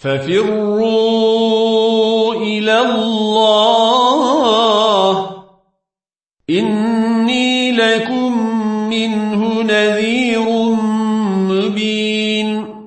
ففروا إلى الله. إني لكم منه نذير مبين.